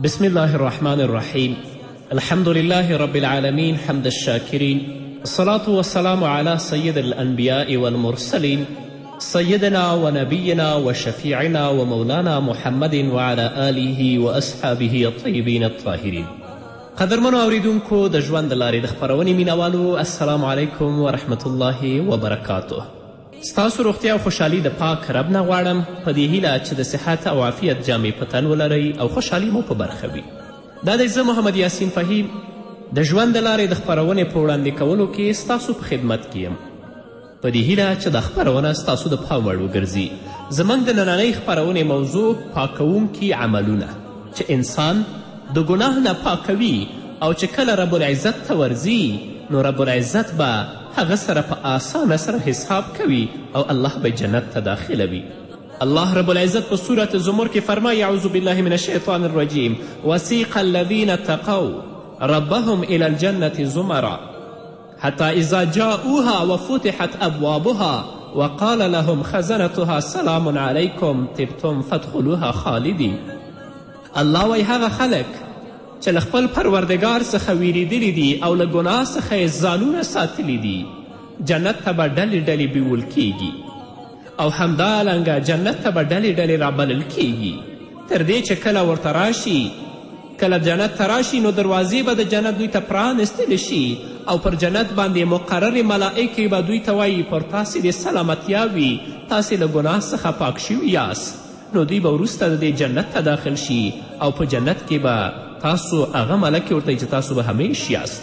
بسم الله الرحمن الرحيم الحمد لله رب العالمين حمد الشاكرين الصلاة والسلام على سيد الأنبياء والمرسلين سيدنا ونبينا وشفيعنا ومولانا محمد وعلى آله وأصحابه الطيبين الطاهرين قدرمنو اوریدونکو د ژوند د لارې د خپرونې مینوالو السلام علیکم ورحمت الله وبرکاته ستاسو روغتیا او خوشحالي د پاک رب نه غواړم په دې هیله چې د صحت او عافیت جامې په تن ولرئ او خوشحالي مو په برخه وي دا دی زه محمد یاسین فهیم د ژوند د لارې د خپرونې په وړاندې کولو کې ستاسو په خدمت کې یم په دې هیله چې دا خپرونه ستاسو د پام وړ وګرځي زموږ د نننۍ خپرونې موضوع پاکوونکي عملونه چې انسان د ګناه نه پاکوي او چې کله رب العزت ته ورځي نو رب العزت به هغه سره په آسانه سره حساب کوي او الله به جنت ته داخلوي الله رب العزت په سورة زمر کې فرمایي اعوذ بالله من الشیطان الرجیم وسیق الذین اتقوا ربهم الی الجنة زمرا حتی اذا جاؤها وفتحت ابوابها وقال لهم خزنتها سلام علیکم طبتم فادخلوها خالدین الله وایي هغه خلک چې له خپل پروردګار څخه ویریدلي دي او له ګناه څخه یې ځانونه ساتلي دي جنت ته به ډلې ډلې بیول کیږي او همدارنګه جنت ته به ډلې ډلې رابلل کیږي تر دې چې کله ورته راشي کله جنت ته راشي نو دروازې به د جنت دوی ته پرانستل شي او پر جنت باندې مقررې ملائکې به دوی ته وایي پر تاسې دې سلامتیا وي تاسې له ګناه څخه پاک شوي یاست نو دوی به وروسته د دې جنت ته داخل شي او په جنت کې به تاسو هغه ملکې ورته چې تاسو به همیش یاست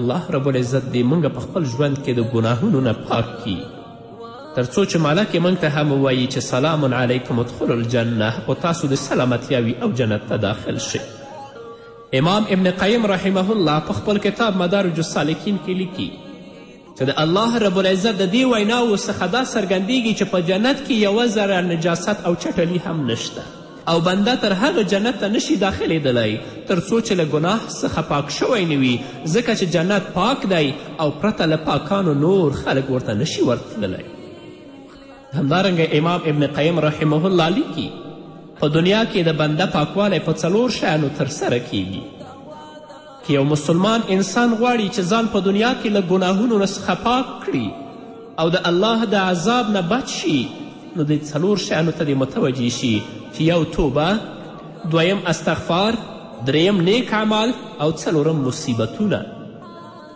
الله رب العزت دې موږ په خپل ژوند کې د ګناهونو نه پاک کړي تر څو چې مالک یې موږ ته هم ووایي چې سلام علیکم ادخلو الجنه او تاسو د سلامتیاوي او جنت ته داخل شئ امام ابن قیم رحمه الله په خپل کتاب مدارج السالکین کې لیکي چې د الله رب العزت د دې ویناو څخه دا څرګندیږي چې په جنت کې یوه ذره نجاست او چټلي هم نشته او بنده تر هغه جنت ته نه شي داخلېدلی تر څو چې له ګناه څخه پاک شوی نه وي ځکه چې جنت پاک دی او پرته له پاکانو نور خلک ورته نه شي ورتللی همدارنګه امام ابن قیم رحمه الله لیکي په دنیا کې د بنده پاکوالی په څلور شیانو ترسره کیږي یو مسلمان انسان غواړي چې ځان په دنیا کې له ګناهونو څخه پاک کړي او د الله د عذاب نه بچ شي نو د څلور شیانو ته دې متوجه شي چې یو توبه دویم استغفار دریم نیک عمل او څلورم مصیبتونه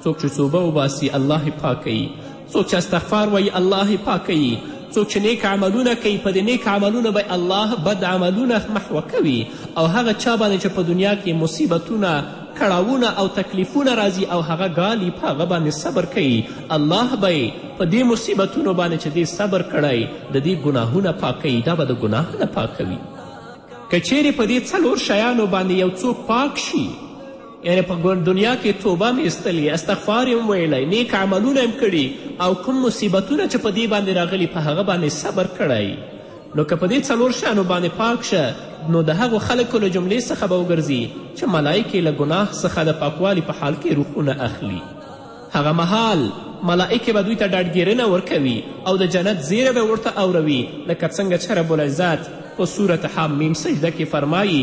څوک چې توبه وباسي الله یې پاکوي څوک چې استغفار وایي الله یې پاکوي څوک چې نیک عملونه کوي په دې نیک عملونه به الله بد عملونه محوه کوي او هغه چا باندې چې په دنیا کې مصیبتونه کړاوونه او تکلیفونه راځي او هغه ګالي په هغه باندې صبر کوي الله به په دې مصیبتونو باندې چې دې صبر کړی د دې ګناهونه پاکوي دا به د ګناه نه پاکوي که چیرې په دې څلور شیانو باندې یو څوک پاک شي یعنې په دنیا کې توبه هم ایستلې استغفار هم ویلی نیک عملونه هم کړي او کوم مصیبتونه چې په دې باندې راغلي په هغه باندې صبر کړی نو که په دې څلور شیانو باندې پاک شه نو د هغو خلکو له جملې څخه به وګرځي چې ملایکې له ګناه څخه د پاکوالي په حال کې روحونه اخلي هغه مهال ملائکې به دوی ته ډاډګیرنه ورکوي او د جنت زیره به ورته اوروي لکه څنګه چې رب العزت په صورت حمیم سجده کې فرمایي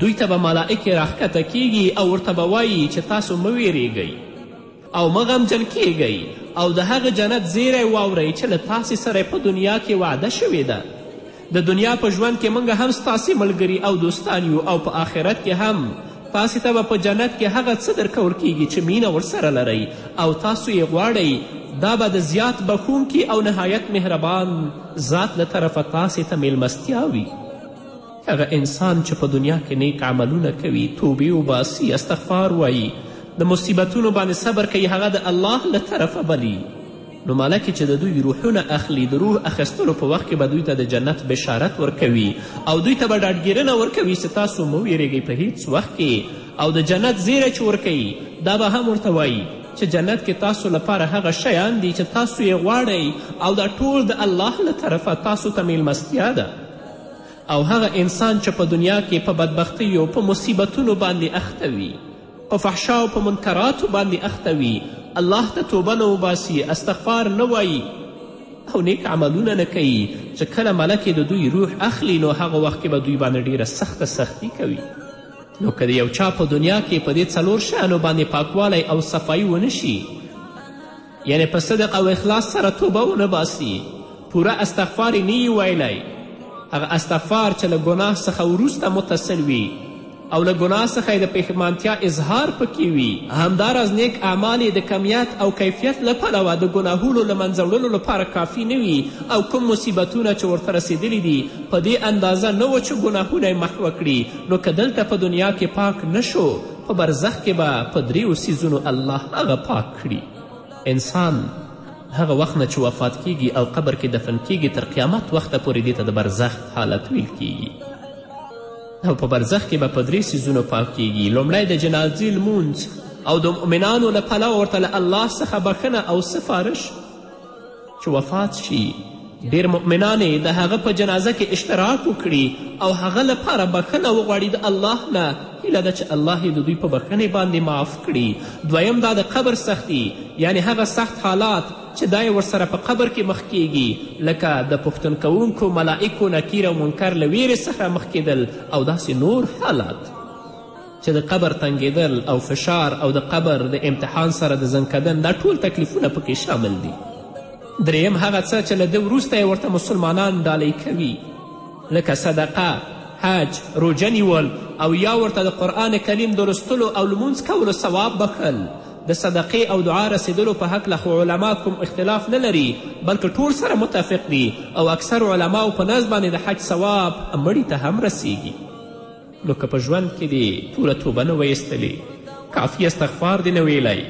دوی ته به ملائکې راښکته کیږي او ورته به وایي چې تاسو مه ویریږئ او مه غمجن کیږئ او د هغه جنت زیری واورئ چې له تاسې سره په دنیا کې وعده شوې ده د دنیا په ژوند کې موږ هم ستاسې ملګري او دوستان یو او په آخرت کې هم تاسې ته به په جنت کې هغه څه درکول کیږي چې مینه ورسره لرئ او تاسو یې غواړئ دا به د زیات بخښونکي او نهایت مهربان ذات له طرفه تاسې ته میلمستیا وي هغه انسان چې په دنیا کې نیک عملونه کوي توبې وباسي استغفار وایي د مصیبتونو باندې صبر کوي هغه د الله له طرفه بلي نو ملکې چې د دوی روحونه اخلي د روح اخیستلو په وخت کې به دوی ته د جنت بشارت ورکوي او دوی ته به ډاډګیرنه ورکوي چې تاسو مه ویرېږئ په هیڅ وخت کې او د جنت زیری چې ورکوي دا به هم ورته وایي چې جنت کې تاسو لپاره هغه شیان دي چې تاسو یې غواړئ او دا ټول د الله له طرفه تاسو ته میلمستیا ده او هغه انسان چې په دنیا کې په بدبختیو په مصیبتونو باندې اخته وي په فحشا او په منکراتو باندې اخته وي الله ته توبه نه وباسي استغفار نه وایي او نیک عملونه نه کوي چې کله ملکې د دوی روح اخلي نو هغه وخت کې به دوی باندې ډیره سخته سختی کوي نو که د یو چا په دنیا کې په دې څلور شیانو باندې پاکوالی او صفایي ونه شي یعنې په صدق او اخلاص سره توبه ونه باسي پوره استغفار یې نه یي ویلی هغه استغفار چې له ګناه څخه وروسته متصل وي او له ګناه څخه یې د پښیمانتیا اظهار پکې وي همداراز نیک اعمال یې د کمیت او کیفیت له پلوه د ګناهونو له منځه وړلو لپاره کافي نه وي او کوم مصیبتونه چې ورته رسېدلي دي په دې اندازه نه و چې ګناهونه یې محوه کړي نو که دلته په دنیا کې پاک نه شو په برزخ کې به په دریو څیزونو الله هغه پاک کړي. انسان هغه وخت نه چې وفات کېږي او قبر کې دفن کېږي تر قیامت وخته پورې دې ته د برزخ حالت ویل کېږي او په برزخ کې به په درې څیزونو پاک کېږي لومړی د جنازې لمونځ او د مؤمنانو له پلوه ورته له الله څخه بښنه او سفارش چې وفات شي ډېر مؤمنان یې د هغه په جنازه کې اشتراک وکړي او هغه لپاره بښنه وغواړي د الله نه هیله ده چې الله یې د دوی په بښنې باندې معاف کړي دویم دا د قبر سختی یعنی هغه سخت حالات چې دا یې ورسره په قبر کې مخ کیږي لکه د پوښتن کوونکو ملائکو نکیر او منکر له ویرې سره مخ کیدل او داسې نور حالات چې د قبر تنګېدل او فشار او د قبر د امتحان سره د زنکدن دا ټول تکلیفونه پکې شامل دي دریم هغه څه چې له ده وروسته یې ورته مسلمانان ډالۍ کوي لکه صدقه حج روژه نیول او یا ورته د قرآن کریم د لوستلو او لمونځ کولو ثواب بخښل د صدقې او دعا رسیدلو په هکله خو علما کوم اختلاف نه لري بلکې ټول سره متفق دي او اکثر علماو په نزد باندې د حج ثواب مړي ته هم رسیږي نو که په ژوند کې دې پوره توبه نه ویستلې کافي استغفار دې نه ویلی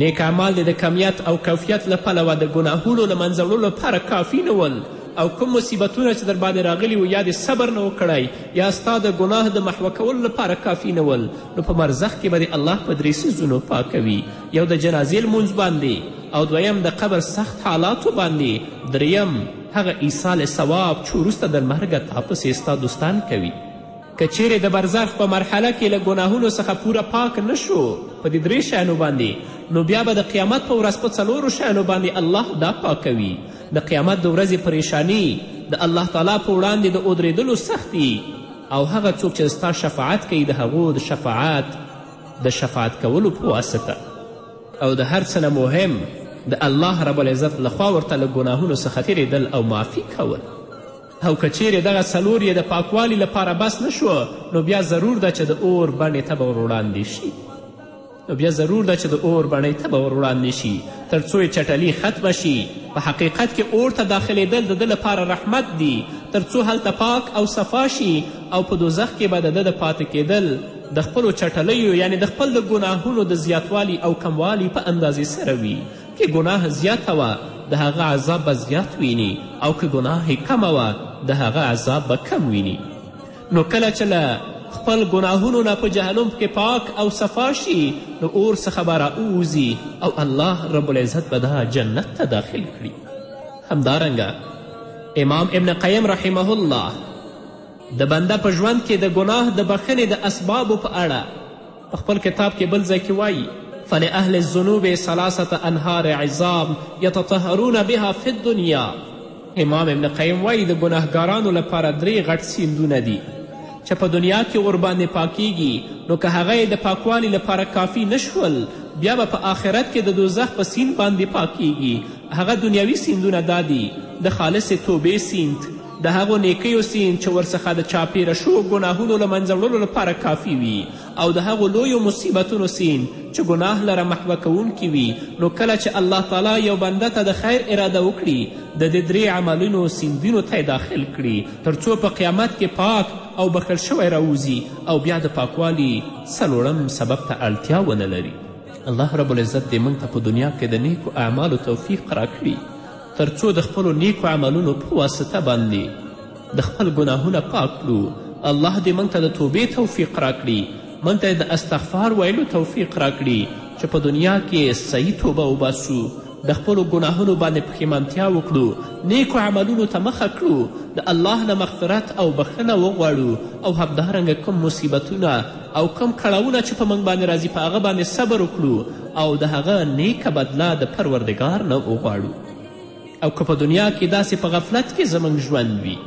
نیک اعمال دې د کمیت او کفیت له پلوه د ګناهونو له منځه وړلو لپاره کافي نه ول او کوم مصیبتونه چې در باندې راغلي وو یا دې صبر نه کړی یا ستا د ګناه د محوه کولو لپاره کافي نه ول نو په مرزخ کې به دې الله په درې څیزونو پاکوي یو د جنازې لمونځ باندې او دویم د قبر سخت حالاتو باندې دریم هغه عیسی له ثواب چې وروسته د مرګه تا پسې ستا دوستان کوي که چیرې د برزخ په مرحله کې له ګناهونو څخه پوره پاک نه شو په دې درې شیانو باندې نو بیا به د قیامت په ورځ په څلورو شیانو باندې الله دا پاکوي د قیامت د ورځې پریشانی د الله تعالی په وړاندې د ودرېدلو سختی او هغه څوک چې ستا شفاعت کوي د هغو د شفاعت د شفاعت کولو په واسطه او د هر څه نه مهم د الله رب العزت لخوا ورته له ګناهونو څخه تېرېدل او معافي کول او که چیرې دغه څلور یې د پاکوالي لپاره بس نه شو نو بیا ضرور ده چې د اور بڼې ته به ور وړاندې شي نو بیا ضرور ده چې د اور بڼۍ ته به ور وړاندې شي تر څو یې چټلي ختمه شي په حقیقت کې اور ته داخلېدل د ده لپاره رحمت دي تر څو هلته پاک او صفا شي او په دوزخ کې به د ده د پاتې کېدل د خپلو چټلیو یعنې د خپل د ګناهونو د زیاتوالي او کموالي په اندازې سره وي که ګناه زیاته وه د هغه عذاب به زیات ویني او که ګناه یې کمه وه د هغه عذاب به کم ویني نو کله چې له خپل ګناهونو نه په جهنم کې پاک او صفا شي نو اور څخه به راووځي او الله رب العزت به دا جنت ته داخل کړي همدارنګه امام ابن قیم رحمه الله د بنده په ژوند کې د ګناه د بخښنې د اسبابو په اړه په خپل کتاب کې بل ځای کې وایي فلأهل الذنوب ثلاثة انهار عظام یتطهرون بها فی الدنیا امام ابن قیم وایي د ګناهګارانو لپاره درې غټ سیندونه دي چې په دنیا کې ورباندې پاکیږي نو که هغه یې د پاکوالي لپاره کافي نشول بیا به په آخرت کې د دوزخ په سیند باندې پاکیږي هغه دنیوي سیندونه دا دي د خالصې توبې سیند د هغو نیکیو سین چې ورڅخه د چاپیره شوو ګناهونو له منځه وړلو لپاره کافي وي او د هغو لویو مصیبتونو سین چې ګناه لره محوه کوونکي وي نو کله چې الله تعالی یو بنده ته د خیر اراده وکړي د دې درې عملونو سیندونو ته داخل کړي تر څو په قیامت کې پاک او بخښل شوی راوځي او بیا د پاکوالي څلوړم سبب ته اړتیا ونه لري الله رب العزت دې موږ ته په دنیا کې د نیکو اعمالو توفیق راکړي تر څو د خپلو نیکو عملونو په واسطه باندې د خپل ګناهونه پاک کړو الله دې موږ ته د توبې توفیق راکړي موږ ته د استغفار ویلو توفیق راکړي چې په دنیا کې صحیح توبه وباسو د خپلو ګناهونو باندې پښیمانتیا وکړو نیکو عملونو ته مخه کړو د الله نه مغفرت او بخښنه وغواړو او همدارنګه کوم مصیبتونه او کوم کړاوونه چې په موږ باندې راځي په هغه باندې صبر وکړو او د هغه نیکه بدله د پروردګار نه وغواړو او که په دنیا کې داسې په غفلت کې زموږ ژوند وي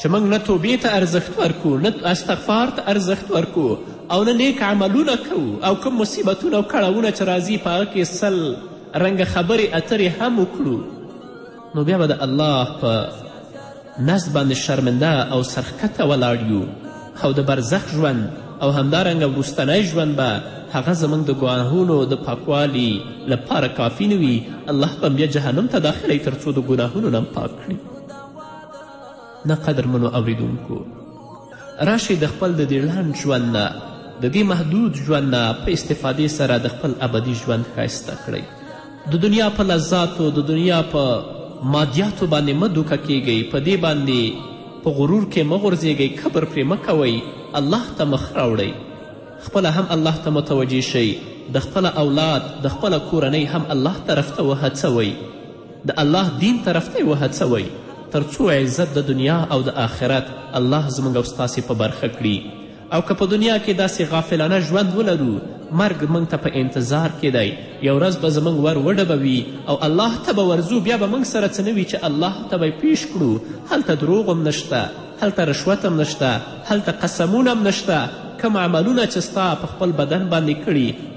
چې موږ نه توبې ته ارزښت ورکو نه استغفار ته ارزښت ورکو او نه نیک عملونه کوو او کوم مصیبتونه او کړاوونه چې راځي په هغه کې سل رنګه خبرې اترې هم وکړو نو بیا به د الله په نزد باندې شرمنده او سرښکته ولاړ یو او د برزخ ژوند او همدارنګه وروستنی ژوند به هغه زموږ د ګناهونو د پاکوالي لپاره کافي نه وي الله به بیا جهنم ته داخلوي تر څو د ګناهونو نه پاک کړي نه قدرمنو اوریدونکو راشئ د خپل د دې ړنډ ژوند نه د دې محدود ژوند نه په استفادې سره د خپل ابدي ژوند ښایسته کړئ د دنیا په لذاتو د دنیا په مادیاتو باندې مه دوکه کیږئ په دې باندې په غرور کې مه غورځېږئ کبر پرې مه کوئ الله ته مخ راوړئ خپله هم الله ته متوجه شئ د خپل اولاد د خپل کورنۍ هم الله طرف ته وهڅوئ د الله دین طرف ته یې وهڅوئ تر څو عزت د دنیا او د آخرت الله زموږ او ستاسې په برخه کړي او که په دنیا کې داسې غافلانه ژوند ولرو مرګ موږ ته په انتظار کې دی یو ورځ به زموږ ور وډبوي او الله ته به ورځو بیا به موږ سره څه نه وي چې الله ته به پیش کړو هلته دروغ هم نشته هلته رشوت هم نشته هلته قسمونه هم نشته کم عملونه چې ستا په خپل بدن باندې کړي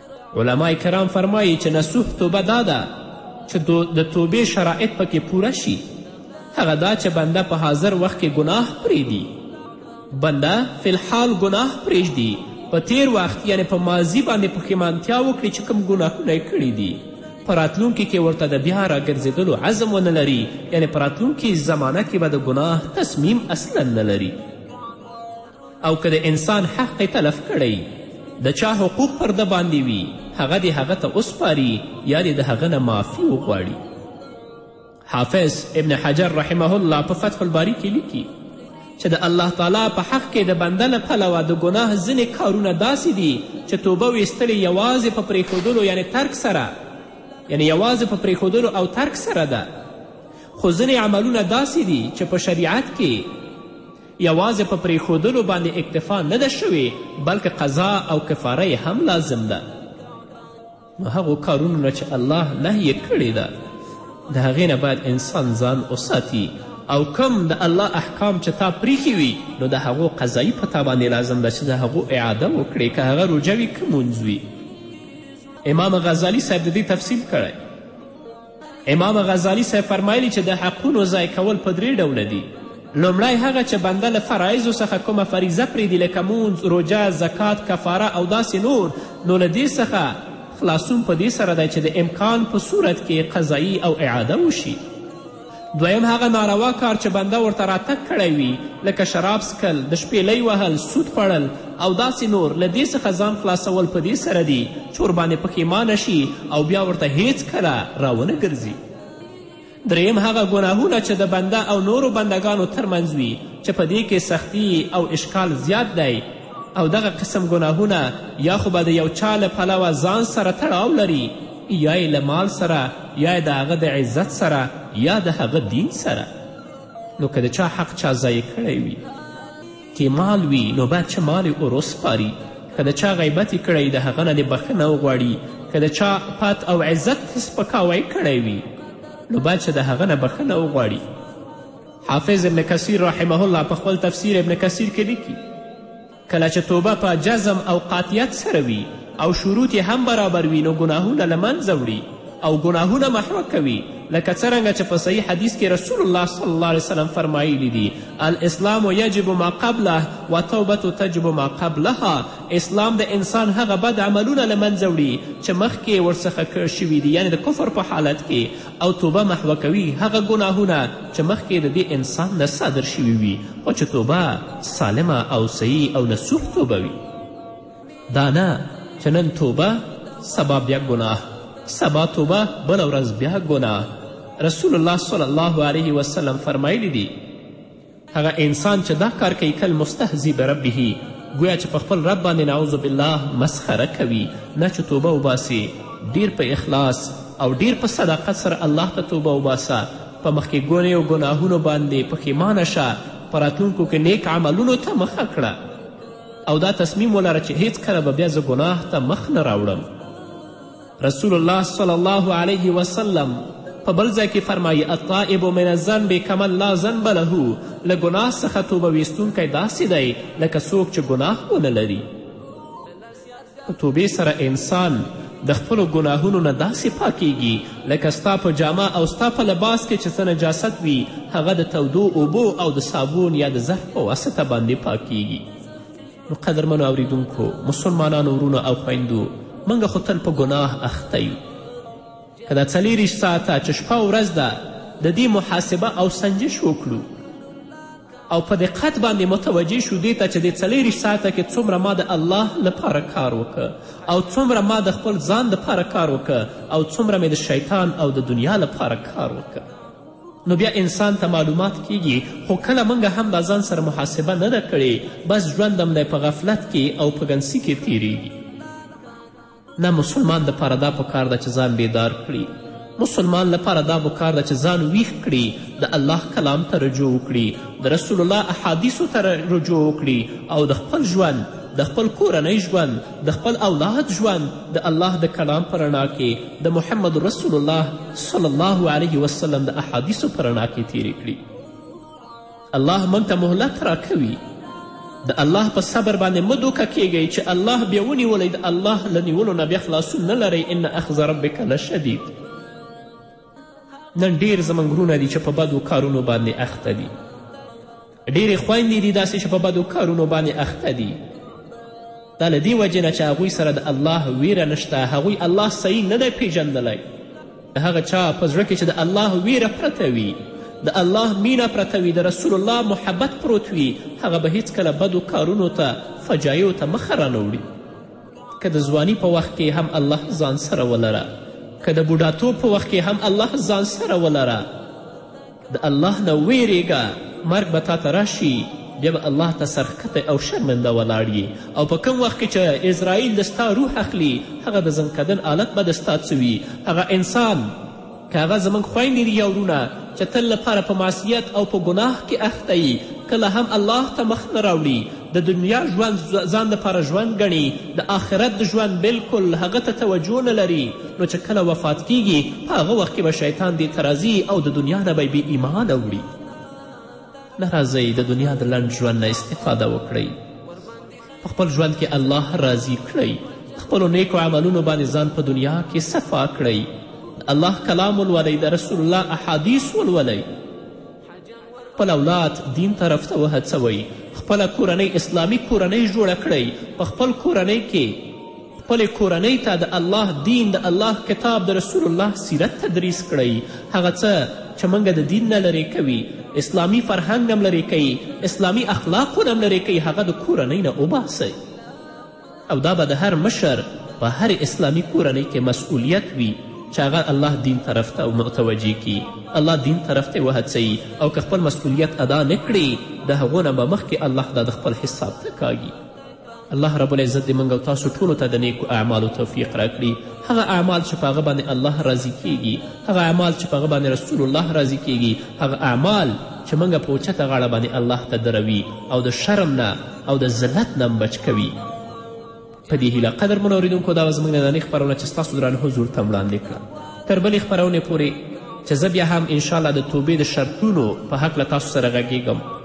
علما کرام فرمایي چې نصوح توبه دا ده چې د توبې شرایط پکې پوره شي هغه دا چې بنده په حاضر وخت کې ګناه پرېږدي بنده فی الحال ګناه پرېږدي په تیر وخت یعنې په ماضي باندې پښیمانتیا وکړي چې کوم ګناهونه یې کړي دي په راتلونکي کې ورته د بیا راګرځېدلو عزم ونه لري یعنې په راتلونکي زمانه کې به د ګناه تصمیم اصلا نه لري او که د انسان حق یې تلف کړی د چا حقوق پر ده باندې وي هغه دې هغه ته وسپاري یا دې د هغه نه معافي وغواړي حافظ ابن حجر رحمه الله په فتح الباری کې لیکي چې د الله تعالی په حق کې د بنده له پلوه د ګناه ځینې کارونه داسې دي چې توبه ویستلې یوازې په پرېښودلو یعنې ترک سره یعنې یوازې په پرېښودلو او ترک سره ده خو ځینې عملونه داسې دي چې په شریعت کې یوازې په پرېښودلو باندې اکتفا نه ده شوې بلکې قضا او کفاره یې هم لازم ده نو هغو کارونو نه چې الله نهیې کړې ده د هغې نه باید انسان ځان وساتي او کم د الله احکام چې تا پریښي وي نو د هغو قضایی په تا باندې لازم ده چې د هغو اعاده وکړې که هغه روژه وي که مونځ وي امام غزالی صاحب د دې تفصیل کړی امام غزالی صاحب فرمایلی چې د حقونو ضایع کول په درې ډوله دي لومړی هغه چې بنده له فرایضو څخه کومه فریضه پرېږدي لکه مونځ روژه زکات کفاره او داسې نور نو له دې څخه خلاصون په دې سره دی چې د امکان په صورت کې قضایی او اعاده وشي دویم هغه ناروا کار چې بنده ورته راتګ کړی وي لکه شراب څکل د شپېلۍ وهل سود خوړل او داسې نور له دې څخه ځان خلاصول په دې سره دي چې ورباندې پښیمانه شي او بیا ورته هیڅکله راونه ګرځي دریم هغه ګناهونه چې د بنده او نورو بندګانو ترمنځ وي چې په دې کې سختی او اشکال زیات دی او دغه قسم ګناهونه یا خو به د یو چا له پلوه ځان سره تړاو لري یا یې له مال سره یا یې د هغه د عزت سره یا د هغه دین سره نو که د چا حق چا ضایع کړی وي کې مال وي نو باید چې مال یې وروسپاري که د چا غیبت یې کړی د هغه نه دې بخښنه وغواړي که د چا پات او عزت سپکاوی کړی وي نو باید چې د هغه نه بخښنه وغواړي حافظ ابن کثیر رحمه الله په خپل تفسیر ابن کثیر کې لیکي کله چې توبه په جزم او قاطعیت سره وي او شروط یې هم برابر وي نو ګناهونه له منځه وړي او ګناهونه محوه کوي لکه څرنګه چې په صحیح حدیث کې رسول الله صلی الله علیه وسلم فرمایلی دي الاسلام یجب ما قبله و توبة تجب ما قبلها اسلام د انسان هغه بد عملونه له منځه وړي چې مخکې یې ورڅخه شوي دي یعنې د کفر په حالت کې او توبه محوه کوي هغه ګناهونه چې مخکې د دې انسان نه صادر شوي وي خو چې توبه سالمه او صحیح او نصوح توبه وي دا نه چې نن توبه سبا بیا ګناه سبا توبه بله ورځ بیا ګناه رسول الله صلی الله علیه وسلم فرمایلی دي هغه انسان چې دا کار کوي کل مستهزي بربه ګویا چې په خپل رب باندې نعوذ بالله مسخره کوي نه چې توبه وباسي ډیر په اخلاص او ډیر په صداقت سره الله ته توبه وباسه په مخکې ګونیو ګناهونو باندې پښیمانه شه په راتلونکو کې نیک عملونو ته مخه کړه او دا تصمیم ولره چې هیڅکله به بیا زه ګناه ته مخ نه راوړم رسول الله صلی الله علیه وسلم په بل ځای کې فرمایي الطائب من الذنب کمن لا ذنب له له ګناه څخه توبه ویستونکی داسې دی لکه څوک چې ګناه ونه لري په توبې سره انسان د خپلو ګناهونو نه داسې پاکیږي لکه ستا په جامه او ستا په لباس کې چې څه نجاست وي هغه د تودو اوبو او د صابون یا د ظرف په واسطه باندې پاکیږي نو قدرمنو اوریدونکو مسلمانانو ورونو او خویندو موږ خو تل په ګناه اخته یو که دا څلېرویشت ساعته چې شپه ورځ ده د دې محاسبه او سنجش وکړو او په دقت باندې متوجه شو دې ته چې د څلېرویشت ساعته کې څومره ما د الله لپاره کار وکړ او څومره ما د خپل ځان لپاره کار وکړ او څومره مې د شیطان او د دنیا لپاره کار وکړ نو بیا انسان ته معلومات کیږي خو کله موږ هم دا ځان سره محاسبه نه ده کړې بس ژوند هم دی په غفلت کې او په ګنسي کې تیریږي نه مسلمان دپاره دا پکار ده چې ځان بیدار کړي مسلمان لپاره دا بکار ده چې ځان ویښ کړي د الله کلام ته رجوع وکړي د رسول الله احادیثو ته رجوع وکړي او د خپل ژوند د خپل کورنۍ ژوند د خپل اولاد ژوند د الله د کلام په رڼا کې د محمد رسول الله صلی الله علیه وسلم د احادیثو په رڼا کې تیرې کړي الله موږ ته مهلت راکوي د الله په صبر باندې مه دوکه کیږئ چې الله بیا ونیولی د الله له نیولو نه بیا خلاصون نه لرئ ان اخذ ربک لشدید نن ډېر زموږ وروڼه دي چې په بدو کارونو باندې اخته دي ډېرې خویندې دي داسې چې په بدو کارونو باندې اخته دي دا له دې وجې نه چې هغوی سره د الله ویره نشته هغوی الله صحیح نه دی پیژندلی د هغه چا په زړه کې چې د الله ویره پرته وي د الله مینه پرته وي د رسول الله محبت پروت وي هغه به هیڅکله بدو کارونو ته فجایعو ته مخه رانه وړي که د ځواني په وخت کې هم الله ځان سره ولره که د بوډاتوب په وخت کې هم الله ځان سره ولره د الله نه ویرېږه مرګ به تا ته راشي بیا به الله ته سرښکته او شرمنده ولاړ یي او په کوم وخت کې چې اسرائیل د ستا روح اخلي هغه د زنکدن حالت به د ستا څه وي هغه انسان که هغه زموږ خویندې دي یا وروڼه چې تل لپاره په معصیت او په ګناه کې اخته یي کله هم الله ته مخ نه راوړي د دنیا ژوند ځان لپاره ژوند ګڼي د آخرت د ژوند بلکل هغه ته توجه نه لري نو چې کله وفات کیږي په هغه وخت کې به شیطان دې ته راځي او د دنیا نه به بې ایمانه وړي نه راځئ د دنیا د لنډ ژوند نه استفاده وکړئ په خپل ژوند کې الله راضي کړئ خپلو نیکو عملونو باندې ځان په دنیا کې صفا کړئ الله کلام ولولئ د رسول الله احادیث ولولئ خپل اولاد دین طرف ته وهڅوئ خپله کورنۍ اسلامي کورنۍ جوړه کړئ په خپل کورنۍ کې خپلې کورنۍ ته د الله دین د الله کتاب د رسول الله سیرت تدریس کړئ هغه څه چې موږ د دین نه لرې کوي اسلامي فرهنګ هم لرې کوي اسلامي اخلاقونه هم لرې کوي هغه د کورنۍ نه وباسئ او دا به د هر مشر په هر اسلامي کورنۍ کې مسئولیت وي چې هغه الله دین طرف ته او متوجه کړي الله دین طرف ته وهڅوي او که خپل مسئولیت ادا نه کړي د هغو نه به مخکې الله دا د خپل حساب ته کاږي الله رب العزت دې موږ او تاسو ټولو ته د نیکو اعمالو توفیق راکړي هغه اعمال چې په هغه باندې الله راضي کیږي هغه اعمال چې په هغه باندې رسول الله راضي کیږي هغه اعمال چې موږ په اوچته غاړه باندې الله ته دروي او د شرم نه او د ذلت نه بچ کوي په دې هیله قدر منو اورېدونکو دا زموږ نننۍ خپرونه چې ستاسو درانه حضور ته وړاندې کړه تر بلې خپرونې پورې چې زه بیا هم انشاءالله د توبې د شرطونو په هکله تاسو سره غږیږم